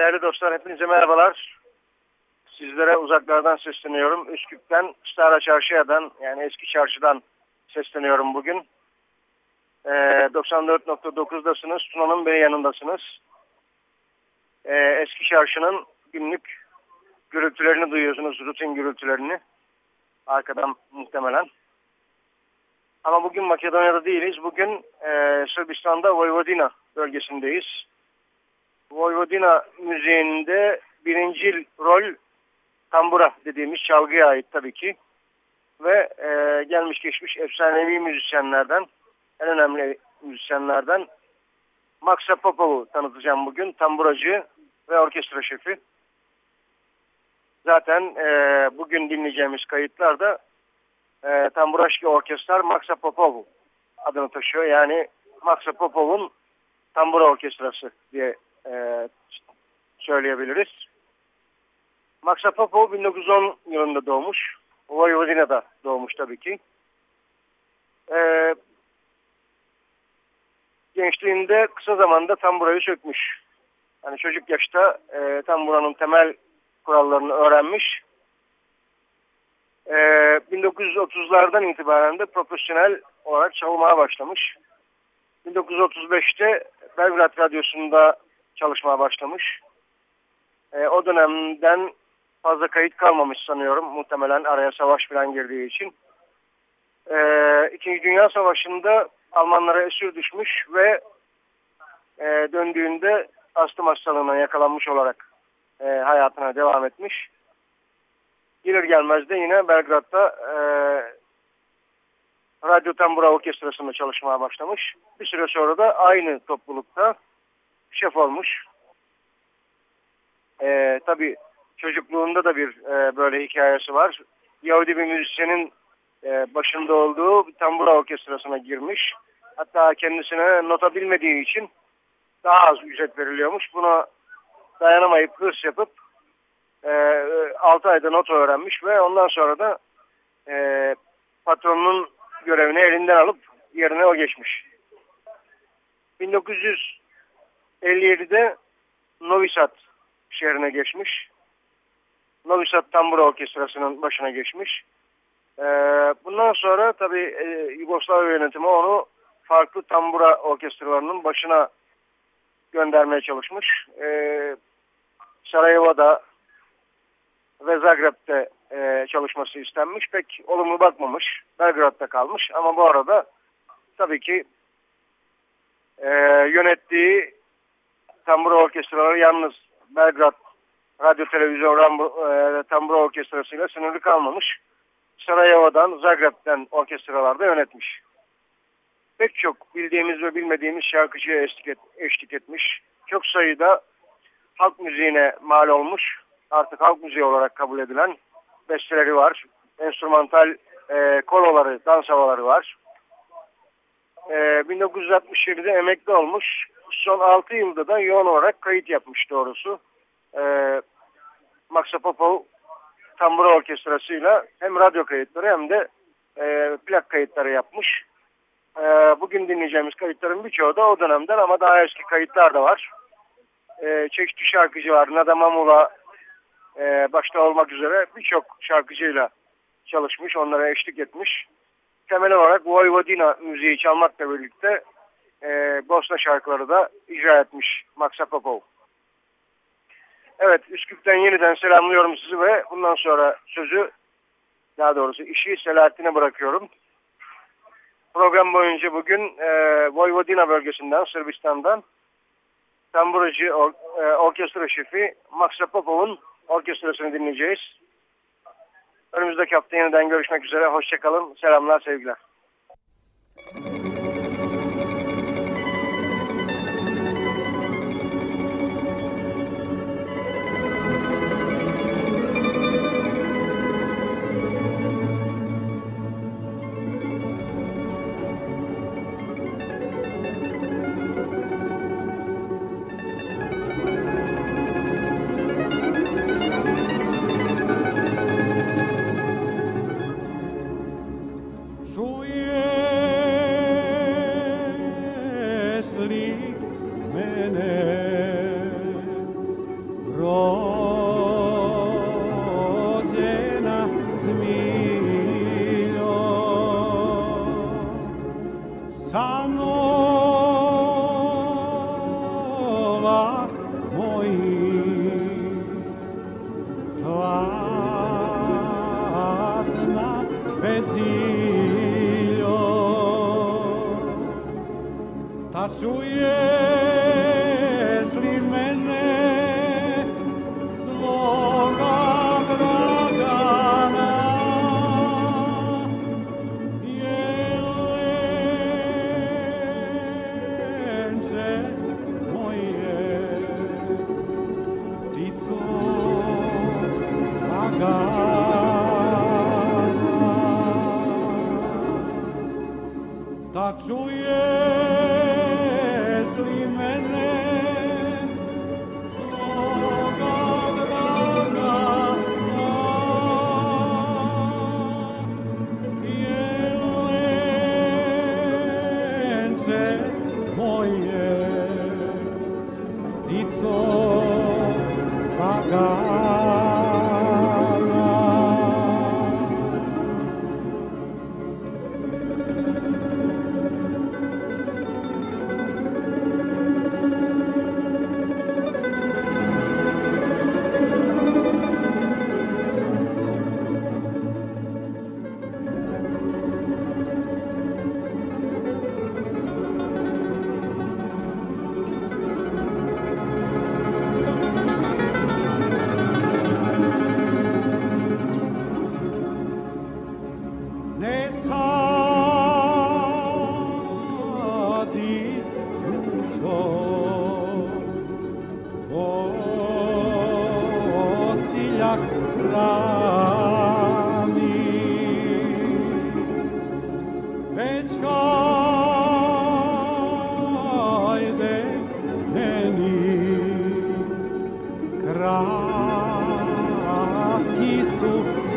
Değerli dostlar hepinize merhabalar. Sizlere uzaklardan sesleniyorum. Üsküp'ten, Stara Çarşıya'dan yani eski çarşıdan sesleniyorum bugün. E, 94.9'dasınız. Tuna'nın bey yanındasınız. E, eski çarşının günlük gürültülerini duyuyorsunuz. Rutin gürültülerini. Arkadan muhtemelen. Ama bugün Makedonya'da değiliz. Bugün e, Sırbistan'da Vojvodina bölgesindeyiz. Vojvodina müziğinde birincil rol tambura dediğimiz çalgıya ait tabii ki. Ve e, gelmiş geçmiş efsanevi müzisyenlerden, en önemli müzisyenlerden Maxa Popov'u tanıtacağım bugün. Tamburacı ve orkestra şefi. Zaten e, bugün dinleyeceğimiz kayıtlarda e, Tamburaşki Orkestrar Maxa Popov adını taşıyor. Yani Maxa Popov'un tambura orkestrası diye e, söyleyebiliriz. Max Popov 1910 yılında doğmuş. Vojvodina'da doğmuş tabii ki. E, gençliğinde kısa zamanda tamburayı sökmüş. Yani çocuk yaşta e, tamburanın temel kurallarını öğrenmiş. E, 1930'lardan itibaren de profesyonel olarak çalmaya başlamış. 1935'te Belgrad Radyosu'nda çalışmaya başlamış. E, o dönemden fazla kayıt kalmamış sanıyorum. Muhtemelen araya savaş falan girdiği için. E, İkinci Dünya Savaşı'nda Almanlara esir düşmüş ve e, döndüğünde astım hastalığına yakalanmış olarak e, hayatına devam etmiş. Gelir gelmez de yine Belgrad'da e, Radyo Tambura Orkestrası'nda çalışmaya başlamış. Bir süre sonra da aynı toplulukta şef olmuş. Ee, tabii çocukluğunda da bir e, böyle hikayesi var. Yahudi bir müzisyenin e, başında olduğu tambura orkestrasına girmiş. Hatta kendisine nota bilmediği için daha az ücret veriliyormuş. Buna dayanamayıp hırs yapıp e, 6 ayda nota öğrenmiş ve ondan sonra da e, patronun görevini elinden alıp yerine o geçmiş. 1900 57'de Novi Sad şehrine geçmiş. Novi Sad Tambura Orkestrası'nın başına geçmiş. Ee, bundan sonra tabii e, Yugoslavya yönetimi onu farklı tambura orkestralarının başına göndermeye çalışmış. Ee, Sarajevo'da ve Zagreb'de e, çalışması istenmiş. Pek olumlu bakmamış. Belgrad'da kalmış ama bu arada tabii ki e, yönettiği tambura orkestraları yalnız Belgrad Radyo Televizyon e, tambura orkestrasıyla sınırlı kalmamış. Sarajevo'dan, Zagreb'den orkestralarda yönetmiş. Pek çok bildiğimiz ve bilmediğimiz şarkıcıya eşlik, et, eşlik etmiş. Çok sayıda halk müziğine mal olmuş. Artık halk müziği olarak kabul edilen besteleri var. Enstrümantal e, koloları, dans havaları var. E, 1967'de emekli olmuş son 6 yılda da yoğun olarak kayıt yapmış doğrusu. Ee, Max Popov Tambura Orkestrası'yla hem radyo kayıtları hem de e, plak kayıtları yapmış. E, bugün dinleyeceğimiz kayıtların birçoğu da o dönemden ama daha eski kayıtlar da var. E, çeşitli şarkıcı var. Nada Mamula e, başta olmak üzere birçok şarkıcıyla çalışmış, onlara eşlik etmiş. Temel olarak Vojvodina müziği çalmakla birlikte e, Bosna şarkıları da icra etmiş Max Popov. Evet Üsküp'ten yeniden selamlıyorum sizi ve bundan sonra sözü daha doğrusu işi Selahattin'e bırakıyorum. Program boyunca bugün e, Vojvodina bölgesinden Sırbistan'dan tamburacı or, e, orkestra şefi Max Popov'un orkestrasını dinleyeceğiz. Önümüzdeki hafta yeniden görüşmek üzere. Hoşçakalın. Selamlar, sevgiler. Tačuješ li mene svoga Dragana? Jelenče moje, ptico Dragana. Tačuješ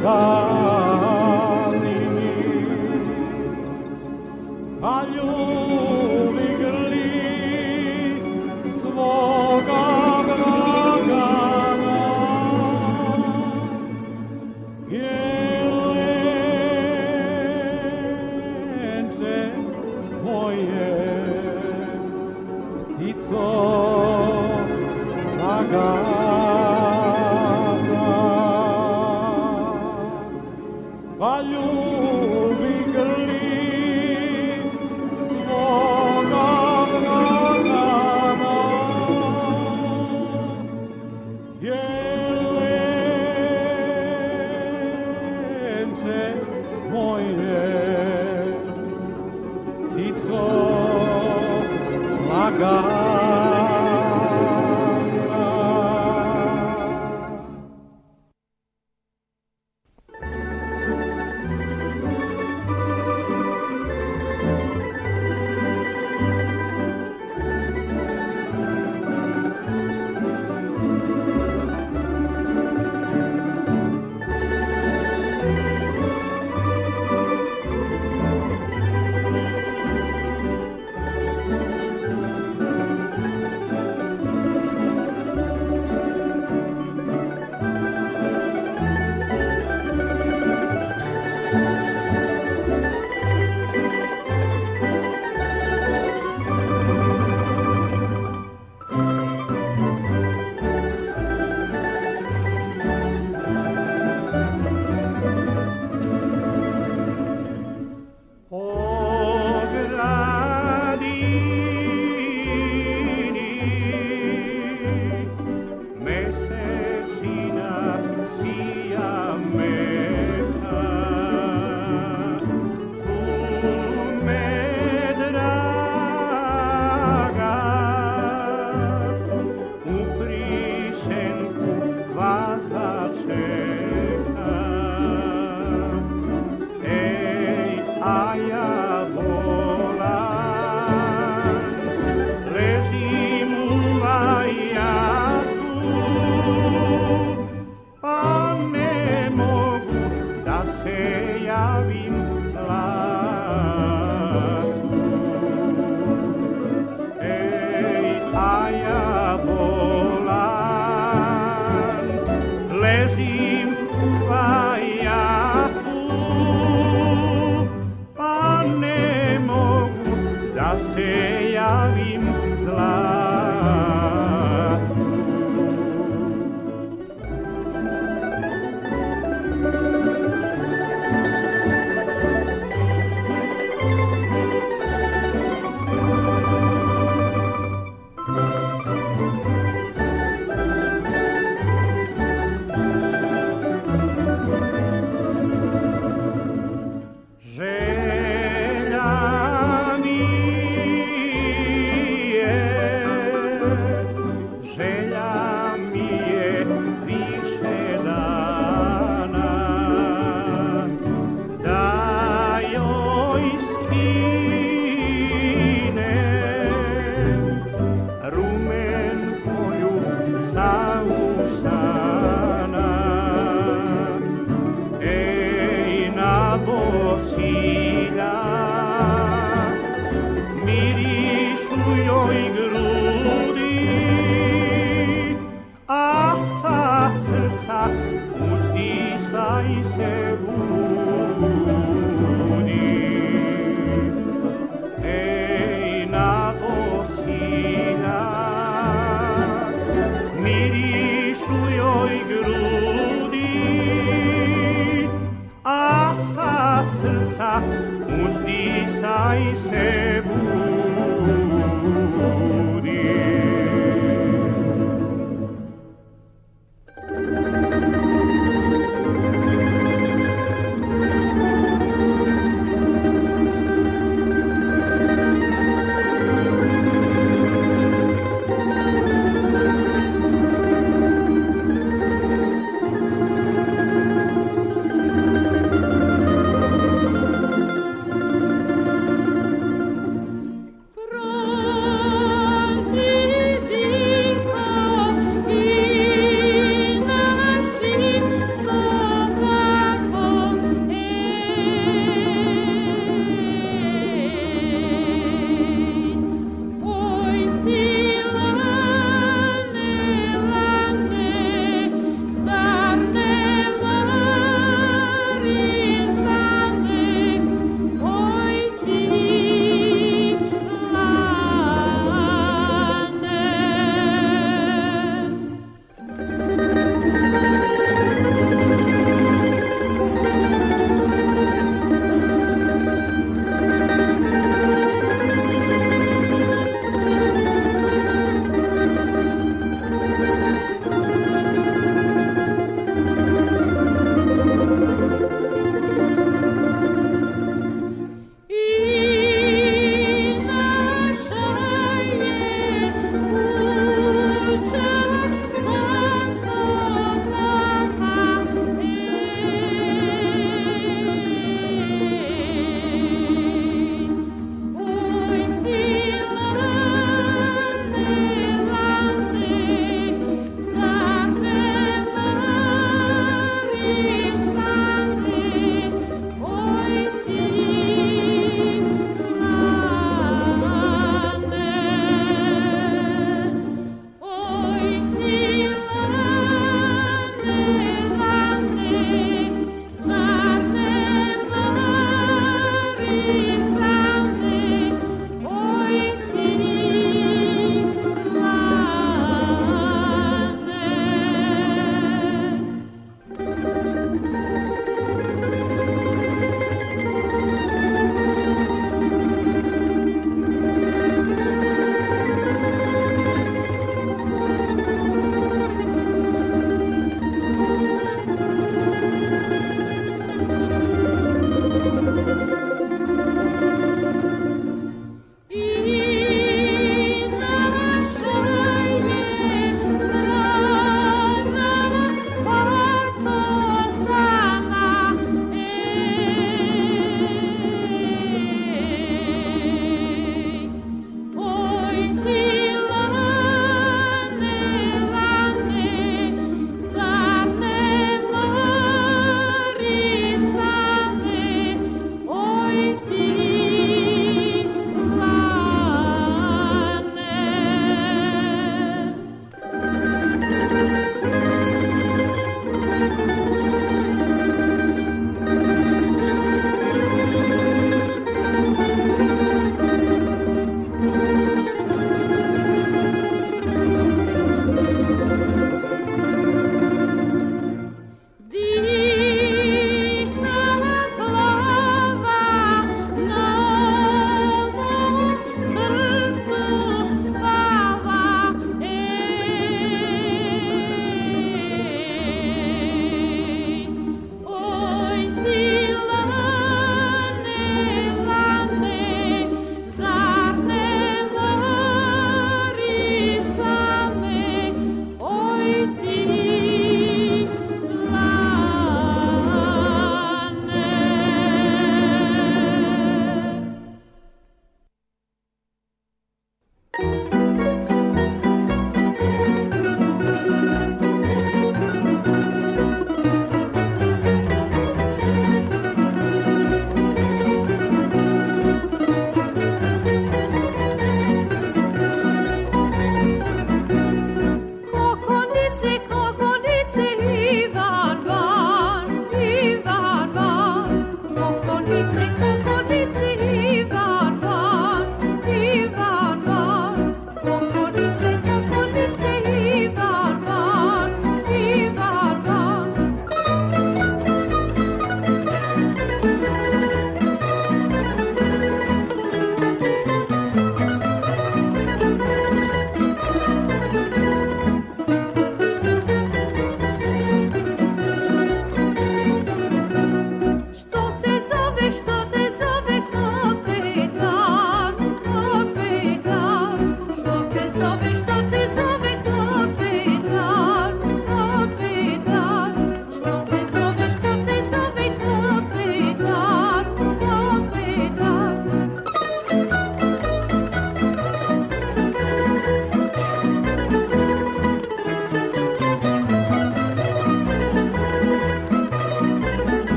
God.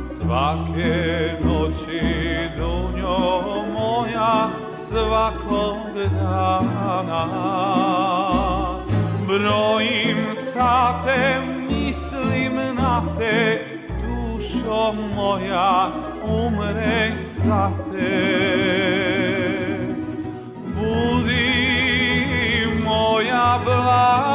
Svake noći dunjo moja svakog dana. Brojim sate, mislim na te Dušo moja umre za te. Budi moja blago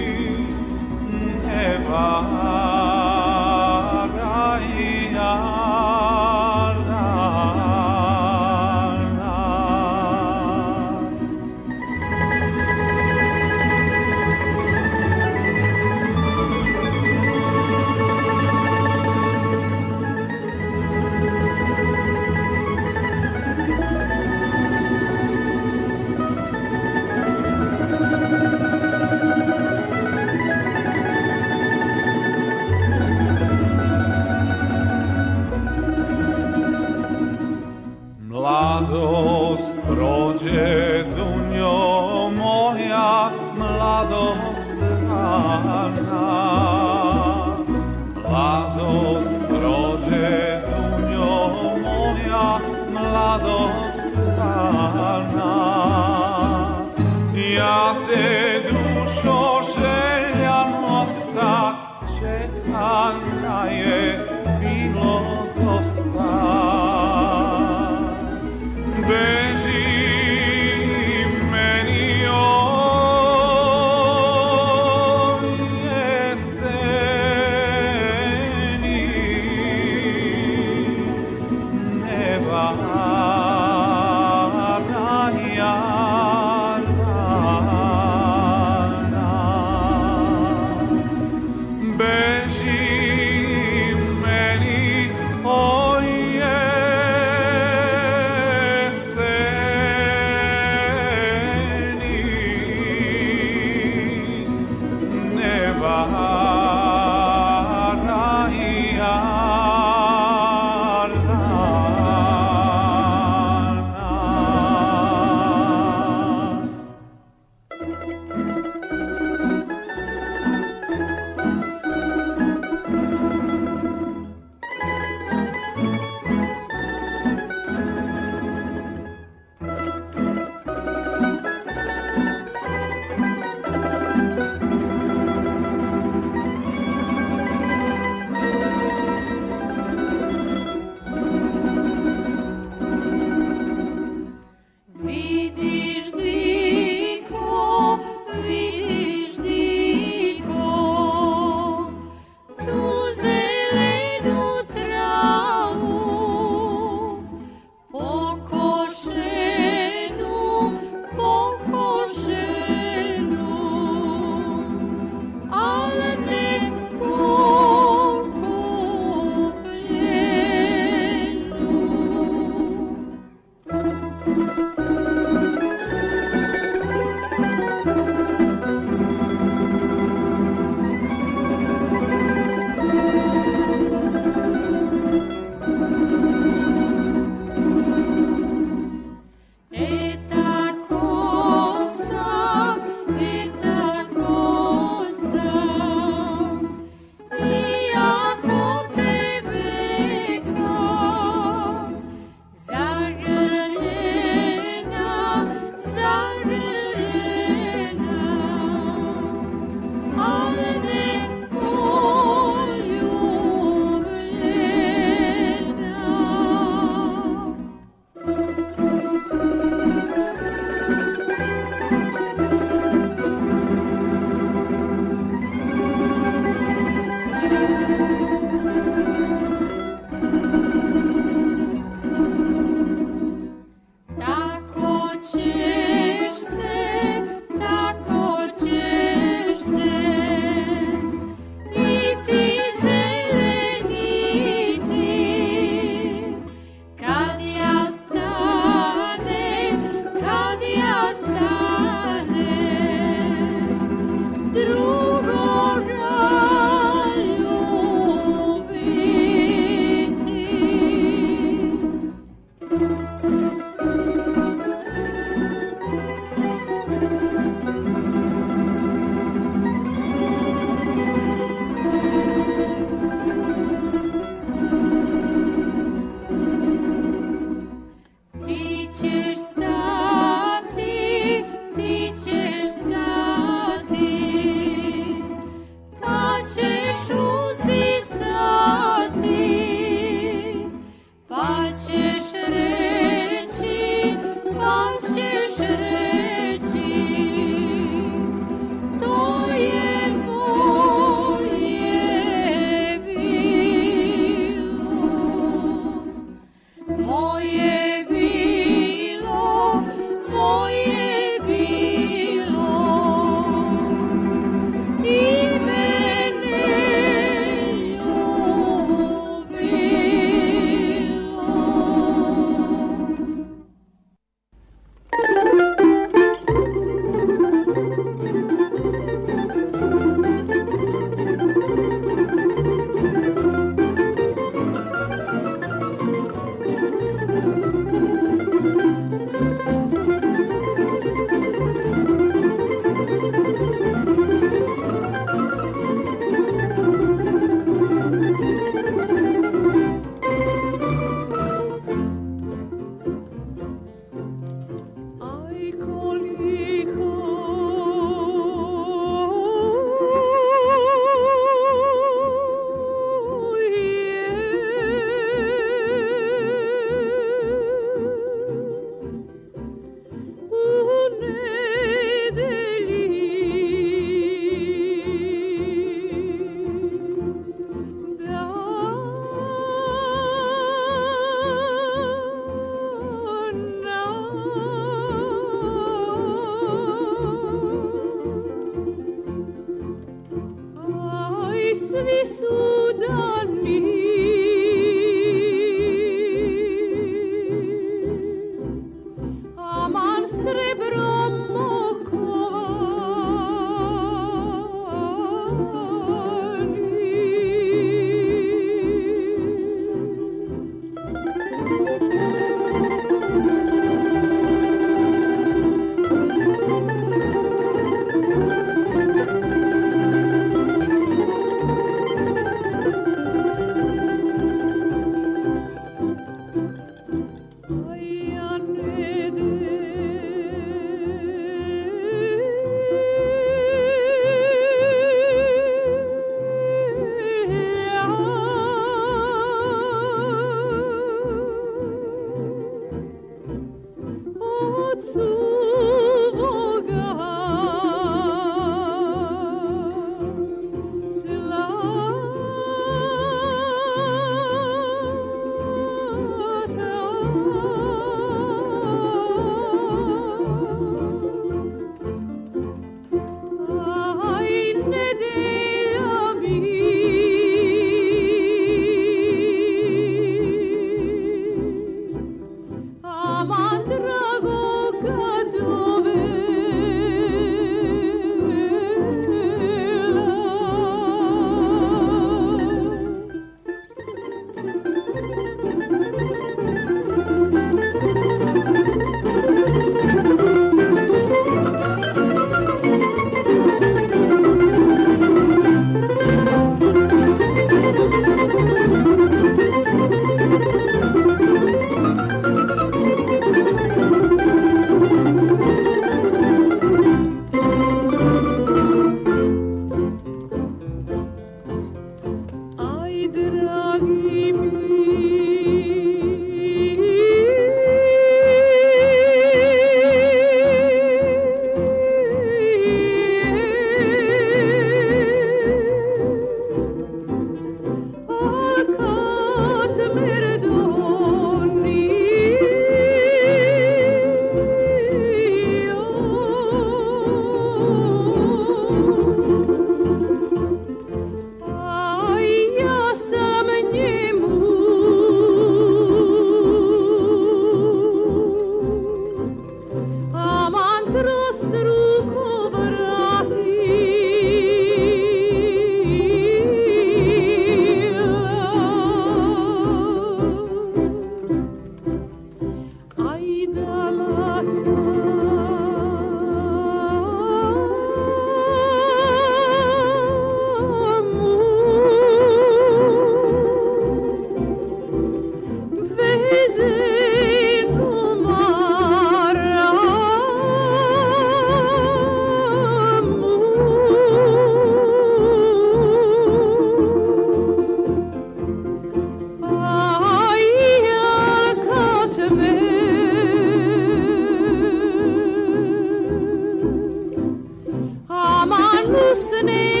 are loosening.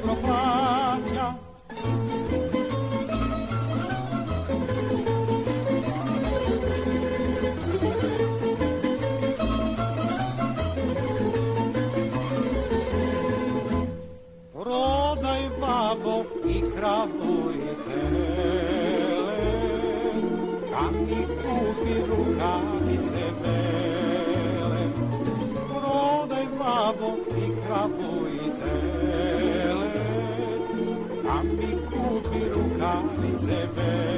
dobro plaća. Prodaj babo i kravu i tele, kad mi kupi rukavice bele. Prodaj babo i kravu bed.